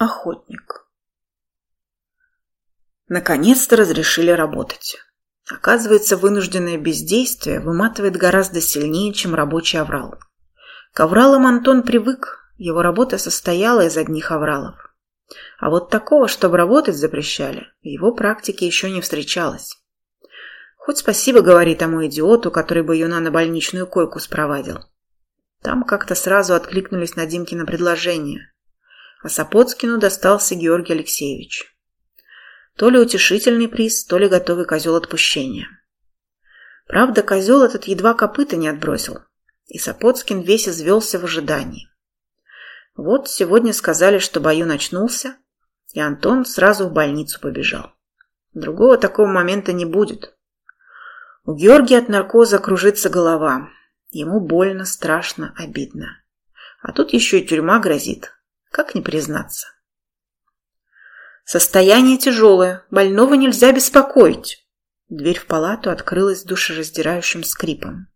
Охотник. Наконец-то разрешили работать. Оказывается, вынужденное бездействие выматывает гораздо сильнее, чем рабочий аврал. К авралам Антон привык, его работа состояла из одних авралов. А вот такого, чтобы работать запрещали, в его практике еще не встречалось. Хоть спасибо говори тому идиоту, который бы Юна на больничную койку спровадил. Там как-то сразу откликнулись на Димкино предложение а Сапоцкину достался Георгий Алексеевич. То ли утешительный приз, то ли готовый козел отпущения. Правда, козел этот едва копыта не отбросил, и Сапоцкин весь извелся в ожидании. Вот сегодня сказали, что бою начнулся, и Антон сразу в больницу побежал. Другого такого момента не будет. У Георгия от наркоза кружится голова. Ему больно, страшно, обидно. А тут еще и тюрьма грозит. Как не признаться? Состояние тяжелое, больного нельзя беспокоить. Дверь в палату открылась душераздирающим скрипом.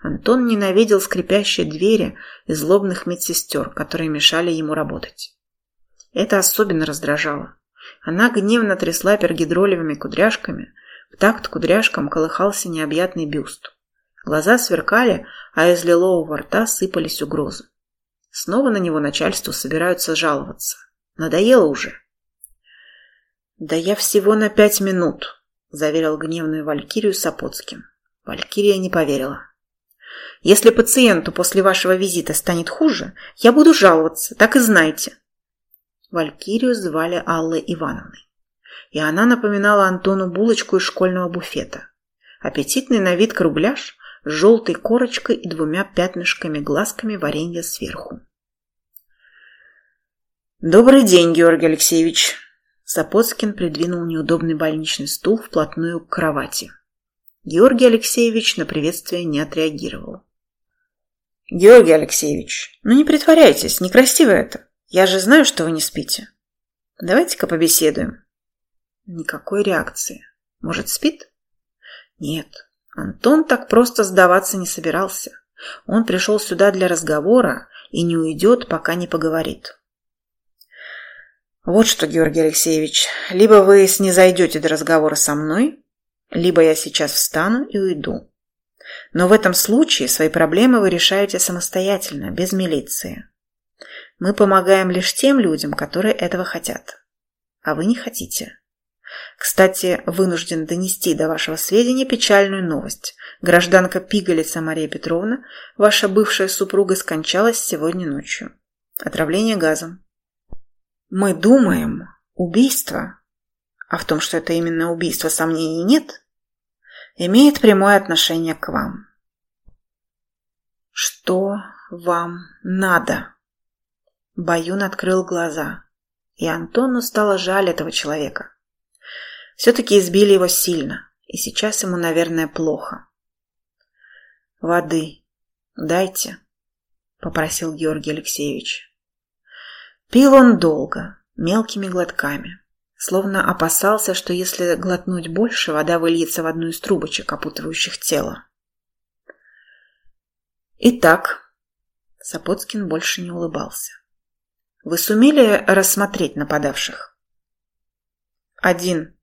Антон ненавидел скрипящие двери и злобных медсестер, которые мешали ему работать. Это особенно раздражало. Она гневно трясла пергидролевыми кудряшками, в такт кудряшкам колыхался необъятный бюст. Глаза сверкали, а из лилового рта сыпались угрозы. Снова на него начальству собираются жаловаться. Надоело уже. «Да я всего на пять минут», – заверил гневную Валькирию Сапоцким. Валькирия не поверила. «Если пациенту после вашего визита станет хуже, я буду жаловаться, так и знайте». Валькирию звали Аллой Ивановной. И она напоминала Антону булочку из школьного буфета. Аппетитный на вид кругляш с желтой корочкой и двумя пятнышками глазками варенья сверху. «Добрый день, Георгий Алексеевич!» Сапоцкин придвинул неудобный больничный стул вплотную к кровати. Георгий Алексеевич на приветствие не отреагировал. «Георгий Алексеевич, ну не притворяйтесь, некрасиво это. Я же знаю, что вы не спите. Давайте-ка побеседуем». Никакой реакции. Может, спит? Нет, Антон так просто сдаваться не собирался. Он пришел сюда для разговора и не уйдет, пока не поговорит. Вот что, Георгий Алексеевич, либо вы снизойдете до разговора со мной, либо я сейчас встану и уйду. Но в этом случае свои проблемы вы решаете самостоятельно, без милиции. Мы помогаем лишь тем людям, которые этого хотят. А вы не хотите. Кстати, вынужден донести до вашего сведения печальную новость. Гражданка Пигалица Мария Петровна, ваша бывшая супруга, скончалась сегодня ночью. Отравление газом. Мы думаем, убийство, а в том, что это именно убийство, сомнений нет, имеет прямое отношение к вам. Что вам надо? Баюн открыл глаза, и Антону стало жаль этого человека. Все-таки избили его сильно, и сейчас ему, наверное, плохо. «Воды дайте», — попросил Георгий Алексеевич. Пил он долго, мелкими глотками, словно опасался, что если глотнуть больше, вода выльется в одну из трубочек, опутывающих тело. Итак, Сапоцкин больше не улыбался. Вы сумели рассмотреть нападавших? Один.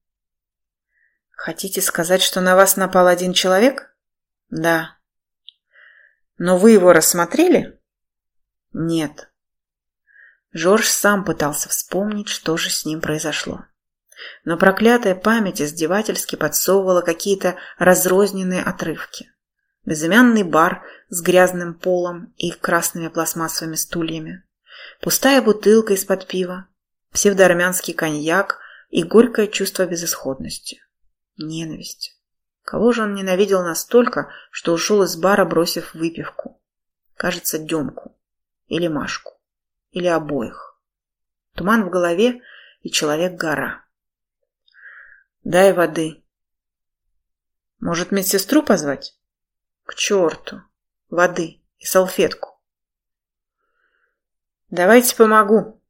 Хотите сказать, что на вас напал один человек? Да. Но вы его рассмотрели? Нет. Жорж сам пытался вспомнить, что же с ним произошло. Но проклятая память издевательски подсовывала какие-то разрозненные отрывки. Безымянный бар с грязным полом и красными пластмассовыми стульями, пустая бутылка из-под пива, псевдоармянский коньяк и горькое чувство безысходности. Ненависть. Кого же он ненавидел настолько, что ушел из бара, бросив выпивку? Кажется, Демку или Машку или обоих. Туман в голове и человек-гора. Дай воды. Может, медсестру позвать? К черту. Воды и салфетку. Давайте помогу.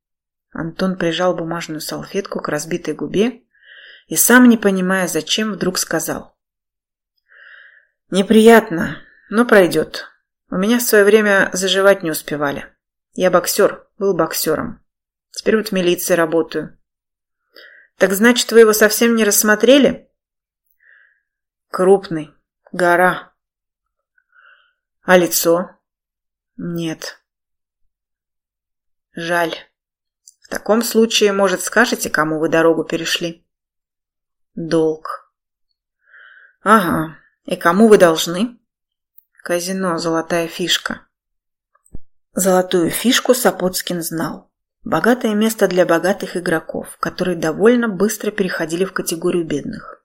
Антон прижал бумажную салфетку к разбитой губе и, сам не понимая, зачем, вдруг сказал. Неприятно, но пройдет. У меня в свое время заживать не успевали. Я боксер, был боксером. Теперь вот в милиции работаю. Так значит, вы его совсем не рассмотрели? Крупный. Гора. А лицо? Нет. Жаль. В таком случае, может, скажете, кому вы дорогу перешли? Долг. Ага. И кому вы должны? Казино «Золотая фишка». Золотую фишку Сапоцкин знал. Богатое место для богатых игроков, которые довольно быстро переходили в категорию бедных.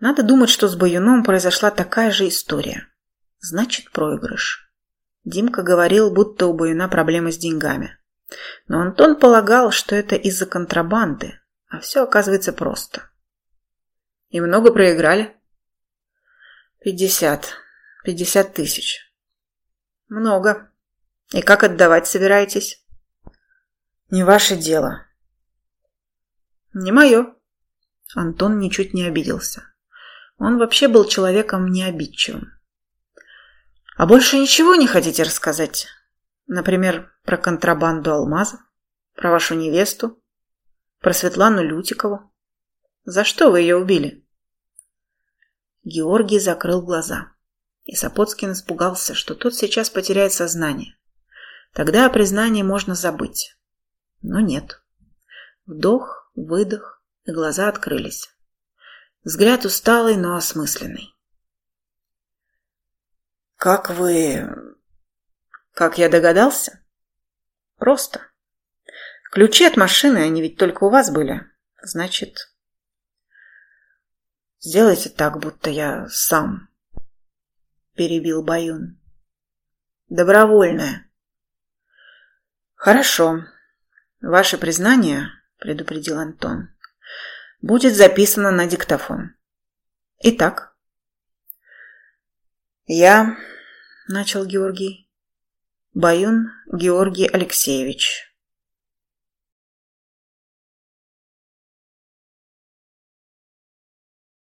Надо думать, что с Баюном произошла такая же история. Значит, проигрыш. Димка говорил, будто у Баюна проблемы с деньгами. Но Антон полагал, что это из-за контрабанды, а все оказывается просто. И много проиграли? Пятьдесят. Пятьдесят тысяч. Много. И как отдавать собираетесь? Не ваше дело. Не мое. Антон ничуть не обиделся. Он вообще был человеком необидчивым. А больше ничего не хотите рассказать? Например, про контрабанду алмазов? Про вашу невесту? Про Светлану Лютикову? За что вы ее убили? Георгий закрыл глаза. И Сапоцкин испугался, что тот сейчас потеряет сознание. Тогда о признании можно забыть. Но нет. Вдох, выдох, и глаза открылись. Взгляд усталый, но осмысленный. «Как вы...» «Как я догадался?» «Просто. Ключи от машины, они ведь только у вас были. Значит...» «Сделайте так, будто я сам...» Перебил Баюн. «Добровольное». «Хорошо. Ваше признание, — предупредил Антон, — будет записано на диктофон. Итак». «Я...» — начал Георгий. «Баюн Георгий Алексеевич,